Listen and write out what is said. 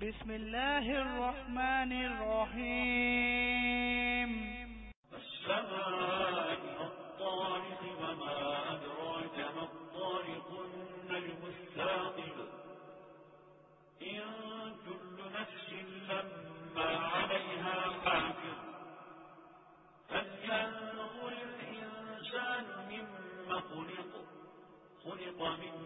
بسم الله الرحمن الرحيم. السماء الطارق وما أدراك ما الطارق النجم الثاقب. إن كل نفس لما عليها حافظ. فلينظر الإنسان مما خلق. خلق من